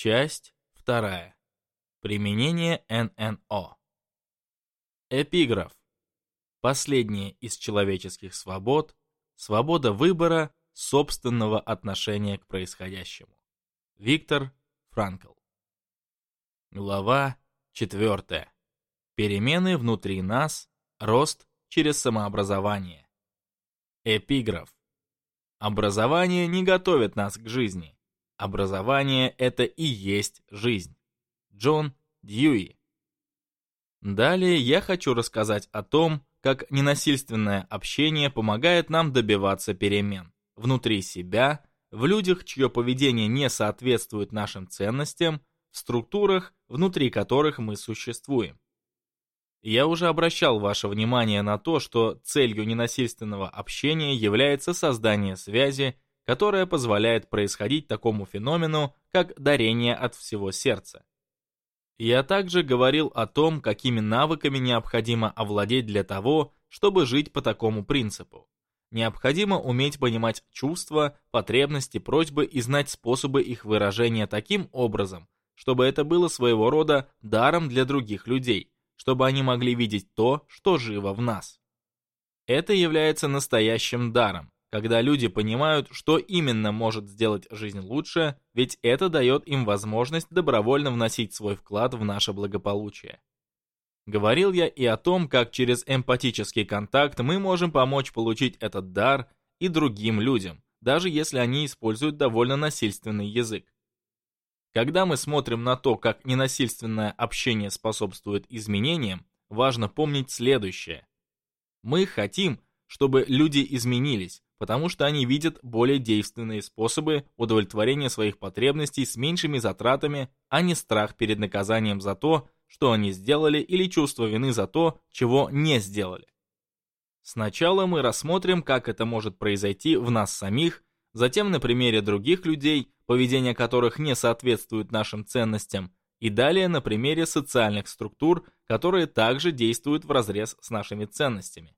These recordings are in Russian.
Часть вторая. Применение ННО. Эпиграф. Последняя из человеческих свобод – свобода выбора собственного отношения к происходящему. Виктор Франкл. Глава четвертая. Перемены внутри нас, рост через самообразование. Эпиграф. Образование не готовит нас к жизни Образование — это и есть жизнь. Джон Дьюи. Далее я хочу рассказать о том, как ненасильственное общение помогает нам добиваться перемен внутри себя, в людях, чье поведение не соответствует нашим ценностям, в структурах, внутри которых мы существуем. Я уже обращал ваше внимание на то, что целью ненасильственного общения является создание связи которое позволяет происходить такому феномену, как дарение от всего сердца. Я также говорил о том, какими навыками необходимо овладеть для того, чтобы жить по такому принципу. Необходимо уметь понимать чувства, потребности, просьбы и знать способы их выражения таким образом, чтобы это было своего рода даром для других людей, чтобы они могли видеть то, что живо в нас. Это является настоящим даром, когда люди понимают, что именно может сделать жизнь лучше, ведь это дает им возможность добровольно вносить свой вклад в наше благополучие. Говорил я и о том, как через эмпатический контакт мы можем помочь получить этот дар и другим людям, даже если они используют довольно насильственный язык. Когда мы смотрим на то, как ненасильственное общение способствует изменениям, важно помнить следующее. Мы хотим, чтобы люди изменились, потому что они видят более действенные способы удовлетворения своих потребностей с меньшими затратами, а не страх перед наказанием за то, что они сделали или чувство вины за то, чего не сделали. Сначала мы рассмотрим, как это может произойти в нас самих, затем на примере других людей, поведение которых не соответствует нашим ценностям, и далее на примере социальных структур, которые также действуют вразрез с нашими ценностями.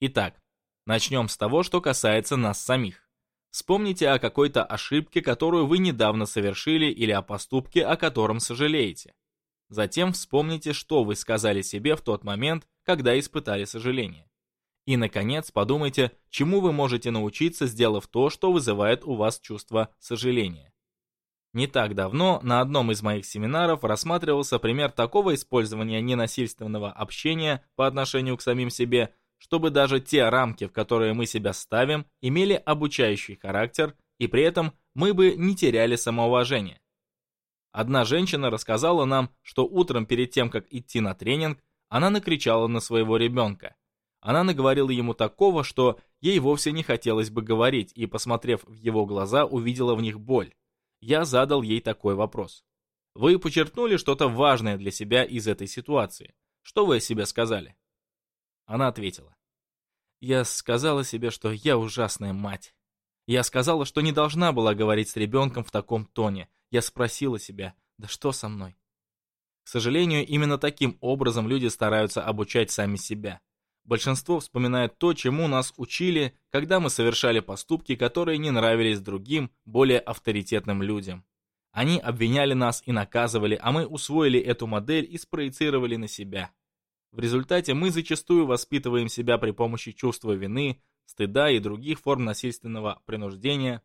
Итак, Начнем с того, что касается нас самих. Вспомните о какой-то ошибке, которую вы недавно совершили, или о поступке, о котором сожалеете. Затем вспомните, что вы сказали себе в тот момент, когда испытали сожаление. И, наконец, подумайте, чему вы можете научиться, сделав то, что вызывает у вас чувство сожаления. Не так давно на одном из моих семинаров рассматривался пример такого использования ненасильственного общения по отношению к самим себе – чтобы даже те рамки, в которые мы себя ставим, имели обучающий характер, и при этом мы бы не теряли самоуважение. Одна женщина рассказала нам, что утром перед тем, как идти на тренинг, она накричала на своего ребенка. Она наговорила ему такого, что ей вовсе не хотелось бы говорить, и, посмотрев в его глаза, увидела в них боль. Я задал ей такой вопрос. Вы почерпнули что-то важное для себя из этой ситуации? Что вы о себе сказали? Она ответила. «Я сказала себе, что я ужасная мать. Я сказала, что не должна была говорить с ребенком в таком тоне. Я спросила себя, да что со мной?» К сожалению, именно таким образом люди стараются обучать сами себя. Большинство вспоминает то, чему нас учили, когда мы совершали поступки, которые не нравились другим, более авторитетным людям. Они обвиняли нас и наказывали, а мы усвоили эту модель и спроецировали на себя. В результате мы зачастую воспитываем себя при помощи чувства вины, стыда и других форм насильственного принуждения.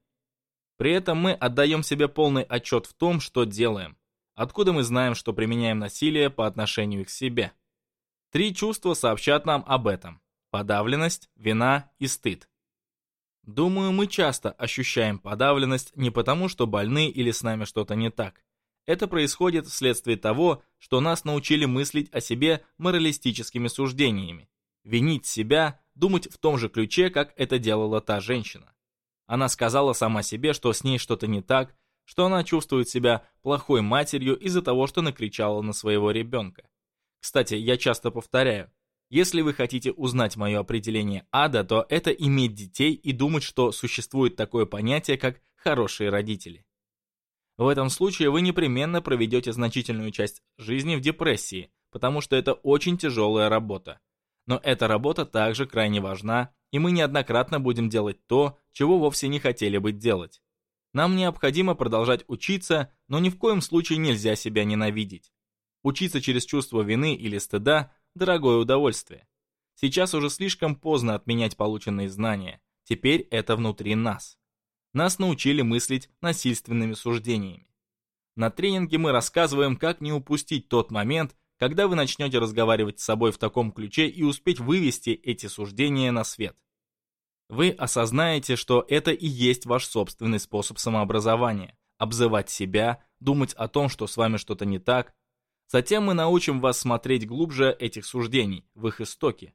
При этом мы отдаем себе полный отчет в том, что делаем. Откуда мы знаем, что применяем насилие по отношению к себе? Три чувства сообщат нам об этом. Подавленность, вина и стыд. Думаю, мы часто ощущаем подавленность не потому, что больны или с нами что-то не так, это происходит вследствие того, что нас научили мыслить о себе моралистическими суждениями, винить себя, думать в том же ключе, как это делала та женщина. Она сказала сама себе, что с ней что-то не так, что она чувствует себя плохой матерью из-за того, что накричала на своего ребенка. Кстати, я часто повторяю, если вы хотите узнать мое определение ада, то это иметь детей и думать, что существует такое понятие, как «хорошие родители». В этом случае вы непременно проведете значительную часть жизни в депрессии, потому что это очень тяжелая работа. Но эта работа также крайне важна, и мы неоднократно будем делать то, чего вовсе не хотели бы делать. Нам необходимо продолжать учиться, но ни в коем случае нельзя себя ненавидеть. Учиться через чувство вины или стыда – дорогое удовольствие. Сейчас уже слишком поздно отменять полученные знания. Теперь это внутри нас. Нас научили мыслить насильственными суждениями. На тренинге мы рассказываем, как не упустить тот момент, когда вы начнете разговаривать с собой в таком ключе и успеть вывести эти суждения на свет. Вы осознаете, что это и есть ваш собственный способ самообразования – обзывать себя, думать о том, что с вами что-то не так. Затем мы научим вас смотреть глубже этих суждений, в их истоки.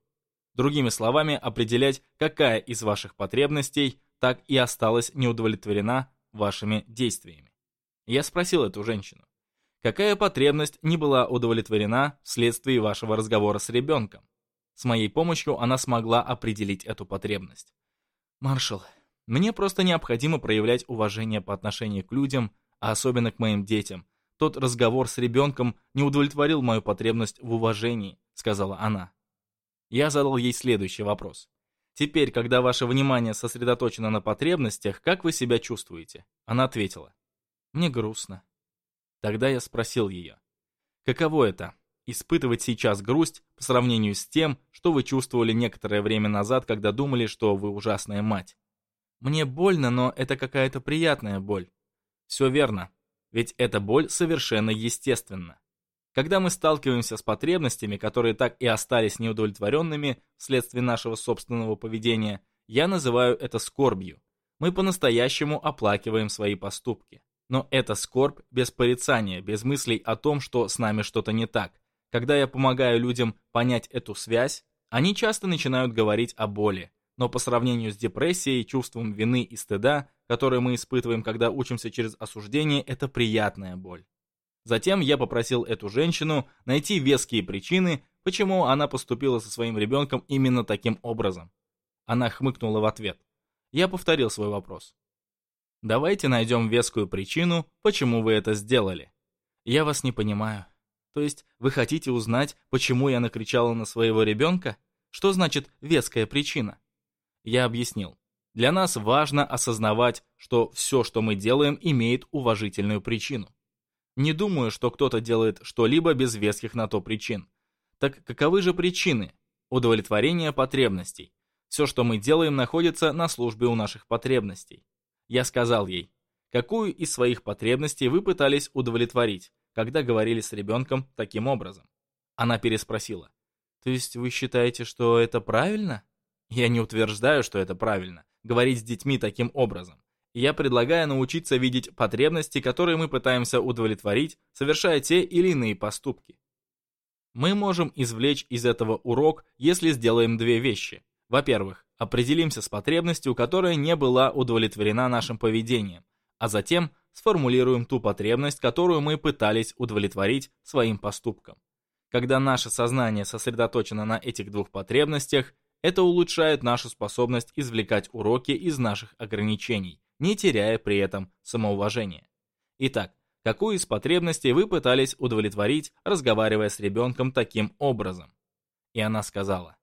Другими словами, определять, какая из ваших потребностей так и осталась неудовлетворена вашими действиями. Я спросил эту женщину, какая потребность не была удовлетворена вследствие вашего разговора с ребенком? С моей помощью она смогла определить эту потребность. Маршал, мне просто необходимо проявлять уважение по отношению к людям, а особенно к моим детям. Тот разговор с ребенком не удовлетворил мою потребность в уважении, сказала она. Я задал ей следующий вопрос. Теперь, когда ваше внимание сосредоточено на потребностях, как вы себя чувствуете? Она ответила. Мне грустно. Тогда я спросил ее. Каково это? Испытывать сейчас грусть по сравнению с тем, что вы чувствовали некоторое время назад, когда думали, что вы ужасная мать. Мне больно, но это какая-то приятная боль. Все верно. Ведь эта боль совершенно естественна. Когда мы сталкиваемся с потребностями, которые так и остались неудовлетворенными вследствие нашего собственного поведения, я называю это скорбью. Мы по-настоящему оплакиваем свои поступки. Но это скорбь без порицания, без мыслей о том, что с нами что-то не так. Когда я помогаю людям понять эту связь, они часто начинают говорить о боли. Но по сравнению с депрессией, чувством вины и стыда, которые мы испытываем, когда учимся через осуждение, это приятная боль. Затем я попросил эту женщину найти веские причины, почему она поступила со своим ребенком именно таким образом. Она хмыкнула в ответ. Я повторил свой вопрос. «Давайте найдем вескую причину, почему вы это сделали. Я вас не понимаю. То есть вы хотите узнать, почему я накричала на своего ребенка? Что значит «веская причина»?» Я объяснил. Для нас важно осознавать, что все, что мы делаем, имеет уважительную причину. Не думаю, что кто-то делает что-либо без веских на то причин. Так каковы же причины? Удовлетворение потребностей. Все, что мы делаем, находится на службе у наших потребностей. Я сказал ей, какую из своих потребностей вы пытались удовлетворить, когда говорили с ребенком таким образом? Она переспросила, то есть вы считаете, что это правильно? Я не утверждаю, что это правильно, говорить с детьми таким образом. Я предлагаю научиться видеть потребности, которые мы пытаемся удовлетворить, совершая те или иные поступки. Мы можем извлечь из этого урок, если сделаем две вещи. Во-первых, определимся с потребностью, которая не была удовлетворена нашим поведением, а затем сформулируем ту потребность, которую мы пытались удовлетворить своим поступком. Когда наше сознание сосредоточено на этих двух потребностях, это улучшает нашу способность извлекать уроки из наших ограничений не теряя при этом самоуважения. Итак, какую из потребностей вы пытались удовлетворить, разговаривая с ребенком таким образом? И она сказала,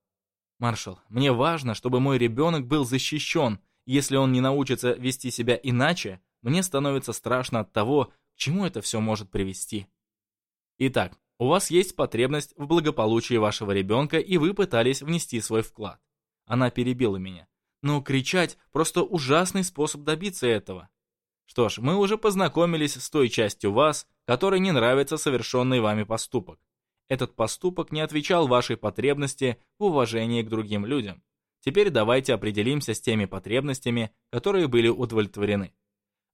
«Маршал, мне важно, чтобы мой ребенок был защищен. Если он не научится вести себя иначе, мне становится страшно от того, к чему это все может привести». Итак, у вас есть потребность в благополучии вашего ребенка, и вы пытались внести свой вклад. Она перебила меня но кричать – просто ужасный способ добиться этого. Что ж, мы уже познакомились с той частью вас, которой не нравится совершенный вами поступок. Этот поступок не отвечал вашей потребности в уважении к другим людям. Теперь давайте определимся с теми потребностями, которые были удовлетворены.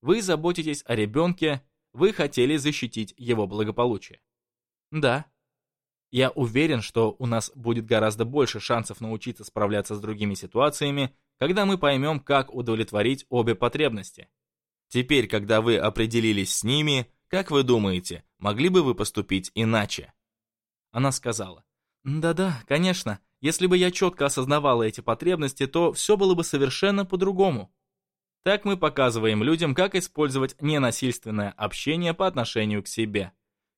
Вы заботитесь о ребенке, вы хотели защитить его благополучие. Да, я уверен, что у нас будет гораздо больше шансов научиться справляться с другими ситуациями, когда мы поймем, как удовлетворить обе потребности. Теперь, когда вы определились с ними, как вы думаете, могли бы вы поступить иначе? Она сказала, «Да-да, конечно, если бы я четко осознавала эти потребности, то все было бы совершенно по-другому». Так мы показываем людям, как использовать ненасильственное общение по отношению к себе.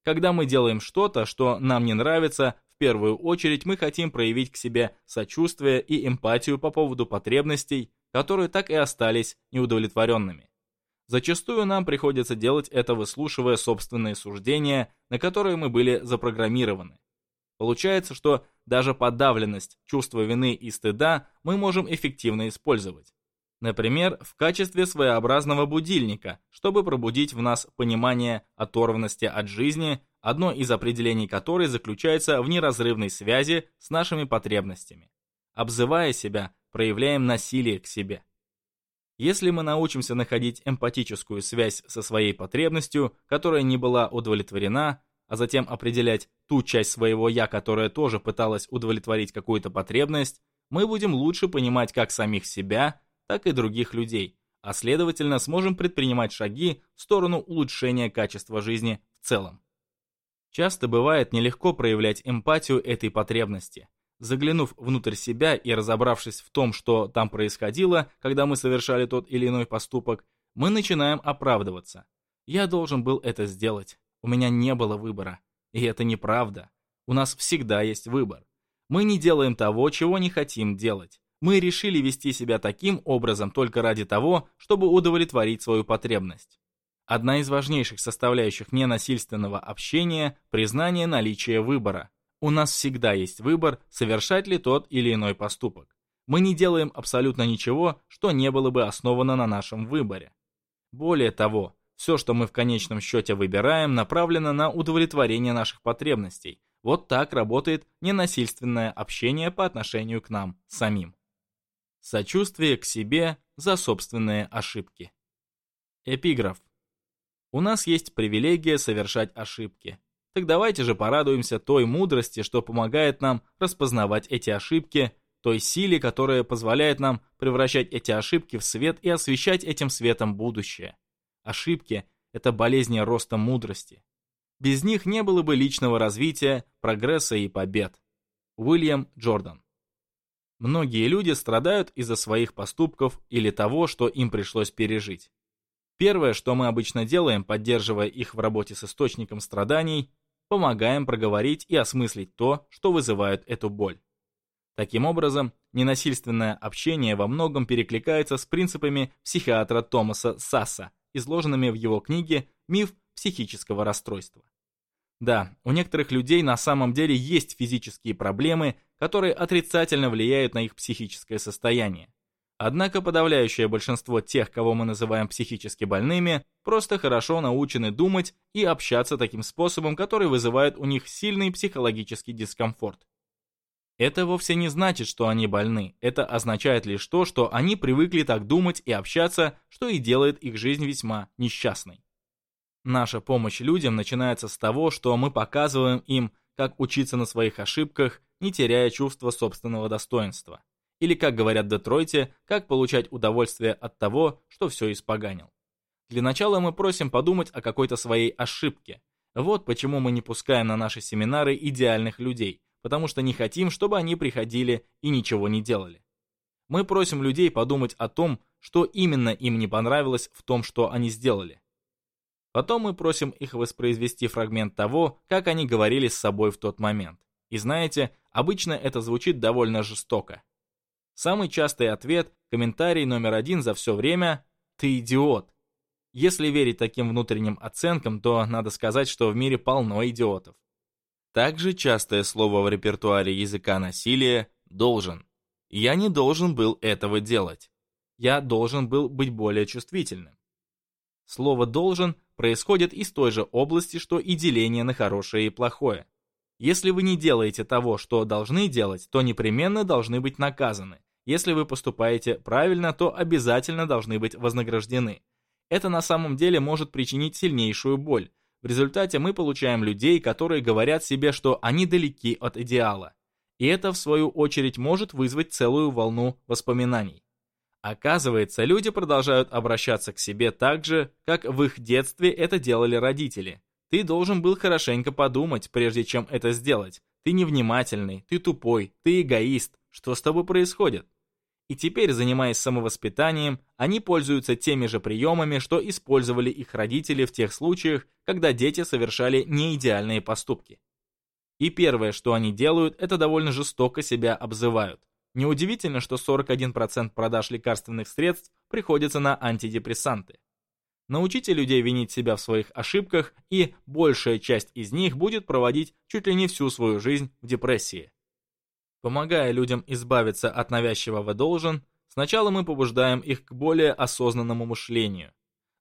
Когда мы делаем что-то, что нам не нравится, в первую очередь мы хотим проявить к себе сочувствие и эмпатию по поводу потребностей, которые так и остались неудовлетворенными. Зачастую нам приходится делать это, выслушивая собственные суждения, на которые мы были запрограммированы. Получается, что даже подавленность, чувство вины и стыда мы можем эффективно использовать. Например, в качестве своеобразного будильника, чтобы пробудить в нас понимание оторванности от жизни, одно из определений которой заключается в неразрывной связи с нашими потребностями. Обзывая себя, проявляем насилие к себе. Если мы научимся находить эмпатическую связь со своей потребностью, которая не была удовлетворена, а затем определять ту часть своего «я», которая тоже пыталась удовлетворить какую-то потребность, мы будем лучше понимать как самих себя – так и других людей, а следовательно сможем предпринимать шаги в сторону улучшения качества жизни в целом. Часто бывает нелегко проявлять эмпатию этой потребности. Заглянув внутрь себя и разобравшись в том, что там происходило, когда мы совершали тот или иной поступок, мы начинаем оправдываться. Я должен был это сделать. У меня не было выбора. И это неправда. У нас всегда есть выбор. Мы не делаем того, чего не хотим делать мы решили вести себя таким образом только ради того, чтобы удовлетворить свою потребность. Одна из важнейших составляющих ненасильственного общения – признание наличия выбора. У нас всегда есть выбор, совершать ли тот или иной поступок. Мы не делаем абсолютно ничего, что не было бы основано на нашем выборе. Более того, все, что мы в конечном счете выбираем, направлено на удовлетворение наших потребностей. Вот так работает ненасильственное общение по отношению к нам самим. Сочувствие к себе за собственные ошибки. Эпиграф. У нас есть привилегия совершать ошибки. Так давайте же порадуемся той мудрости, что помогает нам распознавать эти ошибки, той силе, которая позволяет нам превращать эти ошибки в свет и освещать этим светом будущее. Ошибки – это болезни роста мудрости. Без них не было бы личного развития, прогресса и побед. Уильям Джордан Многие люди страдают из-за своих поступков или того, что им пришлось пережить. Первое, что мы обычно делаем, поддерживая их в работе с источником страданий, помогаем проговорить и осмыслить то, что вызывает эту боль. Таким образом, ненасильственное общение во многом перекликается с принципами психиатра Томаса Сасса, изложенными в его книге «Миф психического расстройства». Да, у некоторых людей на самом деле есть физические проблемы, которые отрицательно влияют на их психическое состояние. Однако подавляющее большинство тех, кого мы называем психически больными, просто хорошо научены думать и общаться таким способом, который вызывает у них сильный психологический дискомфорт. Это вовсе не значит, что они больны, это означает лишь то, что они привыкли так думать и общаться, что и делает их жизнь весьма несчастной. Наша помощь людям начинается с того, что мы показываем им, как учиться на своих ошибках, не теряя чувства собственного достоинства. Или, как говорят в Детройте, как получать удовольствие от того, что все испоганил. Для начала мы просим подумать о какой-то своей ошибке. Вот почему мы не пускаем на наши семинары идеальных людей, потому что не хотим, чтобы они приходили и ничего не делали. Мы просим людей подумать о том, что именно им не понравилось в том, что они сделали. Потом мы просим их воспроизвести фрагмент того, как они говорили с собой в тот момент. И знаете, обычно это звучит довольно жестоко. Самый частый ответ, комментарий номер один за все время «Ты идиот». Если верить таким внутренним оценкам, то надо сказать, что в мире полно идиотов. Также частое слово в репертуаре языка насилия «должен». Я не должен был этого делать. Я должен был быть более чувствительным. Слово «должен» происходит из той же области, что и деление на хорошее и плохое. Если вы не делаете того, что должны делать, то непременно должны быть наказаны. Если вы поступаете правильно, то обязательно должны быть вознаграждены. Это на самом деле может причинить сильнейшую боль. В результате мы получаем людей, которые говорят себе, что они далеки от идеала. И это, в свою очередь, может вызвать целую волну воспоминаний. Оказывается, люди продолжают обращаться к себе так же, как в их детстве это делали родители. Ты должен был хорошенько подумать, прежде чем это сделать. Ты невнимательный, ты тупой, ты эгоист. Что с тобой происходит? И теперь, занимаясь самовоспитанием, они пользуются теми же приемами, что использовали их родители в тех случаях, когда дети совершали неидеальные поступки. И первое, что они делают, это довольно жестоко себя обзывают. Неудивительно, что 41% продаж лекарственных средств приходится на антидепрессанты. Научите людей винить себя в своих ошибках, и большая часть из них будет проводить чуть ли не всю свою жизнь в депрессии. Помогая людям избавиться от навязчивого должен, сначала мы побуждаем их к более осознанному мышлению.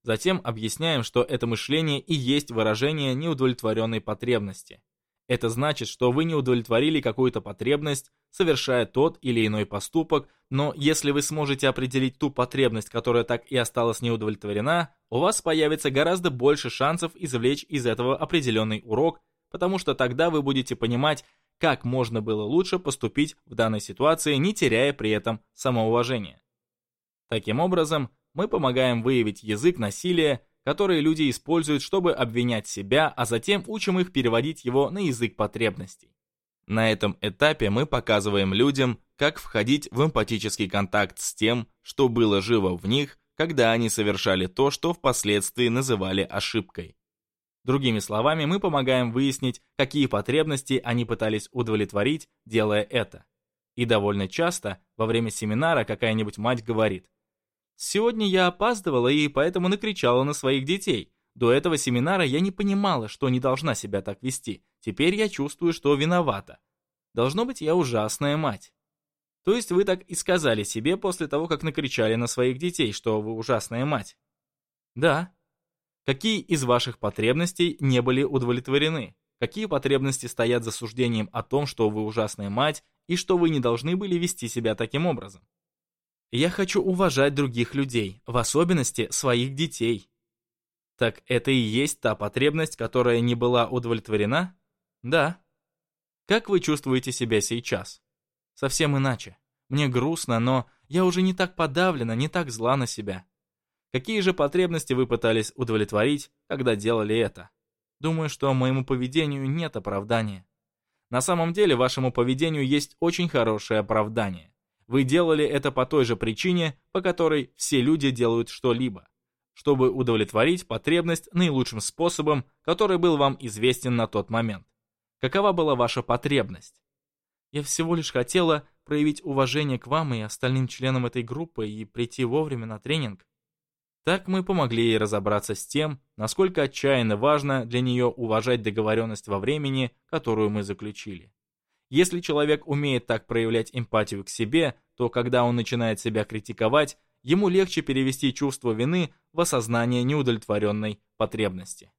Затем объясняем, что это мышление и есть выражение неудовлетворенной потребности. Это значит, что вы не удовлетворили какую-то потребность, совершая тот или иной поступок, но если вы сможете определить ту потребность, которая так и осталась неудовлетворена, у вас появится гораздо больше шансов извлечь из этого определенный урок, потому что тогда вы будете понимать, как можно было лучше поступить в данной ситуации, не теряя при этом самоуважения. Таким образом, мы помогаем выявить язык насилия которые люди используют, чтобы обвинять себя, а затем учим их переводить его на язык потребностей. На этом этапе мы показываем людям, как входить в эмпатический контакт с тем, что было живо в них, когда они совершали то, что впоследствии называли ошибкой. Другими словами, мы помогаем выяснить, какие потребности они пытались удовлетворить, делая это. И довольно часто во время семинара какая-нибудь мать говорит, Сегодня я опаздывала и поэтому накричала на своих детей. До этого семинара я не понимала, что не должна себя так вести. Теперь я чувствую, что виновата. Должно быть, я ужасная мать. То есть вы так и сказали себе после того, как накричали на своих детей, что вы ужасная мать? Да. Какие из ваших потребностей не были удовлетворены? Какие потребности стоят за суждением о том, что вы ужасная мать и что вы не должны были вести себя таким образом? Я хочу уважать других людей, в особенности своих детей. Так это и есть та потребность, которая не была удовлетворена? Да. Как вы чувствуете себя сейчас? Совсем иначе. Мне грустно, но я уже не так подавлена, не так зла на себя. Какие же потребности вы пытались удовлетворить, когда делали это? Думаю, что моему поведению нет оправдания. На самом деле, вашему поведению есть очень хорошее оправдание. Вы делали это по той же причине, по которой все люди делают что-либо, чтобы удовлетворить потребность наилучшим способом, который был вам известен на тот момент. Какова была ваша потребность? Я всего лишь хотела проявить уважение к вам и остальным членам этой группы и прийти вовремя на тренинг. Так мы помогли ей разобраться с тем, насколько отчаянно важно для нее уважать договоренность во времени, которую мы заключили. Если человек умеет так проявлять эмпатию к себе, то когда он начинает себя критиковать, ему легче перевести чувство вины в осознание неудовлетворенной потребности.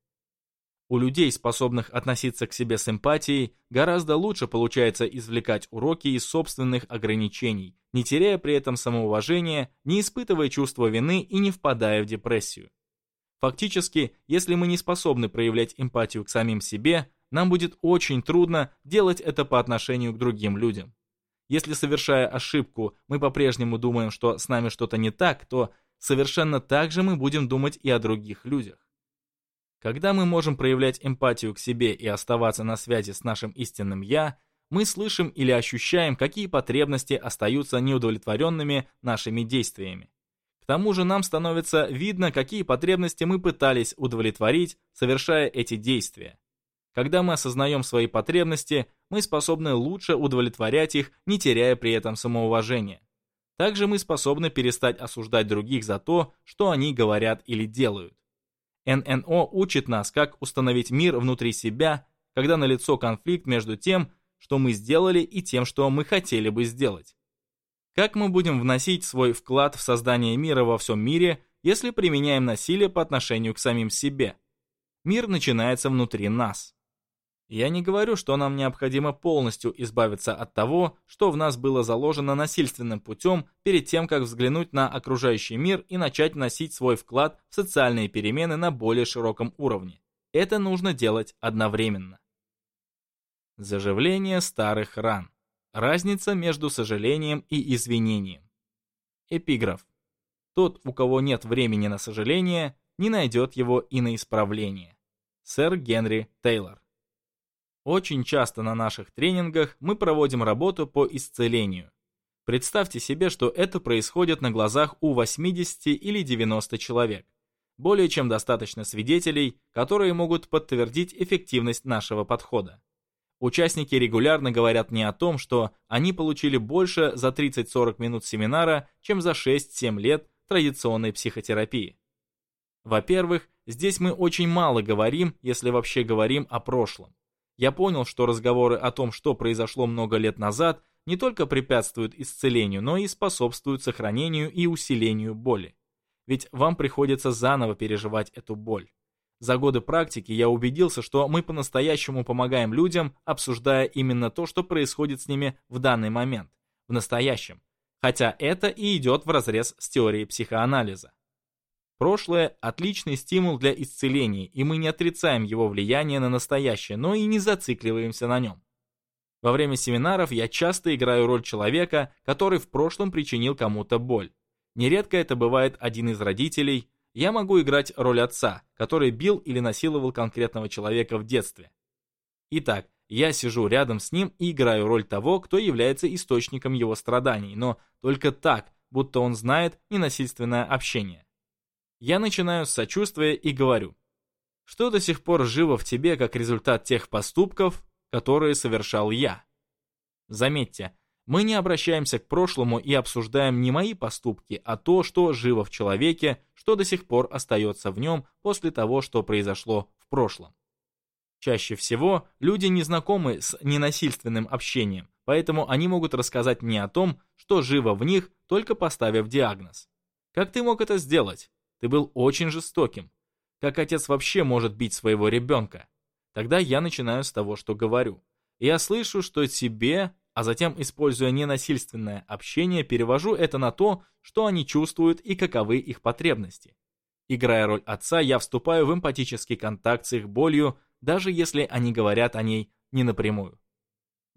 У людей, способных относиться к себе с эмпатией, гораздо лучше получается извлекать уроки из собственных ограничений, не теряя при этом самоуважения, не испытывая чувство вины и не впадая в депрессию. Фактически, если мы не способны проявлять эмпатию к самим себе, нам будет очень трудно делать это по отношению к другим людям. Если, совершая ошибку, мы по-прежнему думаем, что с нами что-то не так, то совершенно так же мы будем думать и о других людях. Когда мы можем проявлять эмпатию к себе и оставаться на связи с нашим истинным «я», мы слышим или ощущаем, какие потребности остаются неудовлетворенными нашими действиями. К тому же нам становится видно, какие потребности мы пытались удовлетворить, совершая эти действия. Когда мы осознаем свои потребности, мы способны лучше удовлетворять их, не теряя при этом самоуважения. Также мы способны перестать осуждать других за то, что они говорят или делают. ННО учит нас, как установить мир внутри себя, когда налицо конфликт между тем, что мы сделали, и тем, что мы хотели бы сделать. Как мы будем вносить свой вклад в создание мира во всем мире, если применяем насилие по отношению к самим себе? Мир начинается внутри нас. Я не говорю, что нам необходимо полностью избавиться от того, что в нас было заложено насильственным путем перед тем, как взглянуть на окружающий мир и начать носить свой вклад в социальные перемены на более широком уровне. Это нужно делать одновременно. Заживление старых ран. Разница между сожалением и извинением. Эпиграф. Тот, у кого нет времени на сожаление, не найдет его и на исправление. Сэр Генри Тейлор. Очень часто на наших тренингах мы проводим работу по исцелению. Представьте себе, что это происходит на глазах у 80 или 90 человек. Более чем достаточно свидетелей, которые могут подтвердить эффективность нашего подхода. Участники регулярно говорят не о том, что они получили больше за 30-40 минут семинара, чем за 6-7 лет традиционной психотерапии. Во-первых, здесь мы очень мало говорим, если вообще говорим о прошлом. Я понял, что разговоры о том, что произошло много лет назад, не только препятствуют исцелению, но и способствуют сохранению и усилению боли. Ведь вам приходится заново переживать эту боль. За годы практики я убедился, что мы по-настоящему помогаем людям, обсуждая именно то, что происходит с ними в данный момент, в настоящем. Хотя это и идет вразрез с теорией психоанализа. Прошлое – отличный стимул для исцеления, и мы не отрицаем его влияние на настоящее, но и не зацикливаемся на нем. Во время семинаров я часто играю роль человека, который в прошлом причинил кому-то боль. Нередко это бывает один из родителей. Я могу играть роль отца, который бил или насиловал конкретного человека в детстве. Итак, я сижу рядом с ним и играю роль того, кто является источником его страданий, но только так, будто он знает ненасильственное общение. Я начинаю с сочувствия и говорю, что до сих пор живо в тебе как результат тех поступков, которые совершал я. Заметьте, мы не обращаемся к прошлому и обсуждаем не мои поступки, а то, что живо в человеке, что до сих пор остается в нем после того, что произошло в прошлом. Чаще всего люди не знакомы с ненасильственным общением, поэтому они могут рассказать не о том, что живо в них, только поставив диагноз. Как ты мог это сделать? Ты был очень жестоким. Как отец вообще может бить своего ребенка? Тогда я начинаю с того, что говорю. Я слышу, что тебе, а затем, используя ненасильственное общение, перевожу это на то, что они чувствуют и каковы их потребности. Играя роль отца, я вступаю в эмпатический контакт с их болью, даже если они говорят о ней не напрямую.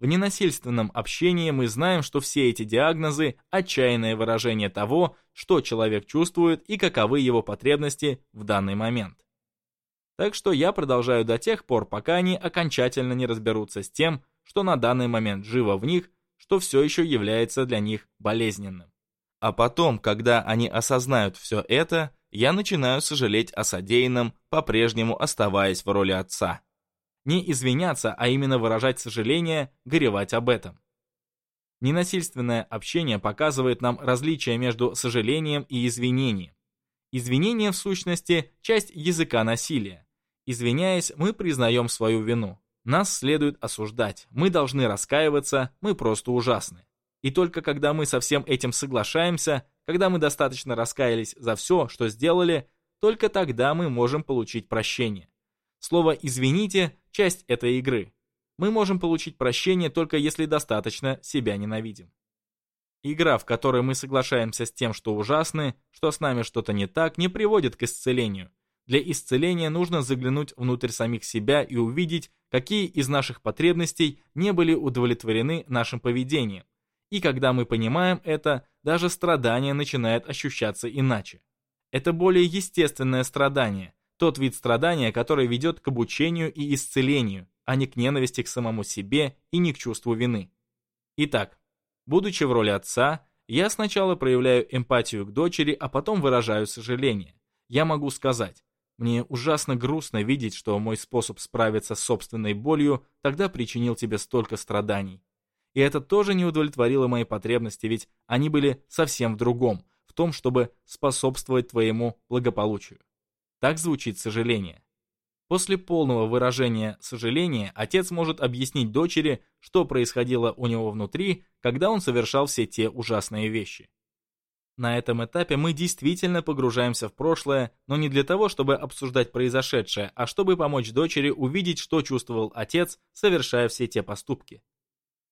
В ненасильственном общении мы знаем, что все эти диагнозы – отчаянное выражение того, что человек чувствует и каковы его потребности в данный момент. Так что я продолжаю до тех пор, пока они окончательно не разберутся с тем, что на данный момент живо в них, что все еще является для них болезненным. А потом, когда они осознают все это, я начинаю сожалеть о содеянном, по-прежнему оставаясь в роли отца. Не извиняться, а именно выражать сожаление, горевать об этом. Ненасильственное общение показывает нам различие между сожалением и извинением. Извинение, в сущности, часть языка насилия. Извиняясь, мы признаем свою вину. Нас следует осуждать, мы должны раскаиваться, мы просто ужасны. И только когда мы со всем этим соглашаемся, когда мы достаточно раскаялись за все, что сделали, только тогда мы можем получить прощение. Слово «извините» — часть этой игры. Мы можем получить прощение только если достаточно себя ненавидим. Игра, в которой мы соглашаемся с тем, что ужасны, что с нами что-то не так, не приводит к исцелению. Для исцеления нужно заглянуть внутрь самих себя и увидеть, какие из наших потребностей не были удовлетворены нашим поведением. И когда мы понимаем это, даже страдание начинает ощущаться иначе. Это более естественное страдание – тот вид страдания, который ведет к обучению и исцелению, а не к ненависти к самому себе и не к чувству вины. Итак, будучи в роли отца, я сначала проявляю эмпатию к дочери, а потом выражаю сожаление. Я могу сказать, мне ужасно грустно видеть, что мой способ справиться с собственной болью тогда причинил тебе столько страданий. И это тоже не удовлетворило мои потребности, ведь они были совсем в другом, в том, чтобы способствовать твоему благополучию. Так звучит сожаление. После полного выражения сожаления отец может объяснить дочери, что происходило у него внутри, когда он совершал все те ужасные вещи. На этом этапе мы действительно погружаемся в прошлое, но не для того, чтобы обсуждать произошедшее, а чтобы помочь дочери увидеть, что чувствовал отец, совершая все те поступки.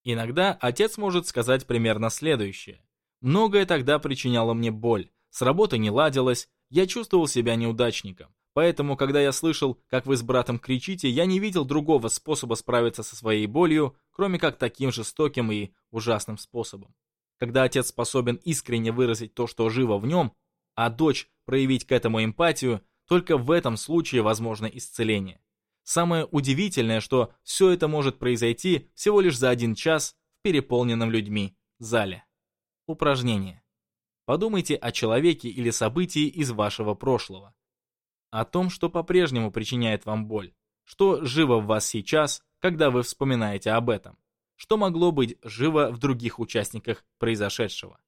Иногда отец может сказать примерно следующее. «Многое тогда причиняло мне боль, с работы не ладилось, я чувствовал себя неудачником, поэтому, когда я слышал, как вы с братом кричите, я не видел другого способа справиться со своей болью, кроме как таким жестоким и ужасным способом. Когда отец способен искренне выразить то, что живо в нем, а дочь проявить к этому эмпатию, только в этом случае возможно исцеление. Самое удивительное, что все это может произойти всего лишь за один час в переполненном людьми зале. Упражнение. Подумайте о человеке или событии из вашего прошлого. О том, что по-прежнему причиняет вам боль. Что живо в вас сейчас, когда вы вспоминаете об этом. Что могло быть живо в других участниках произошедшего.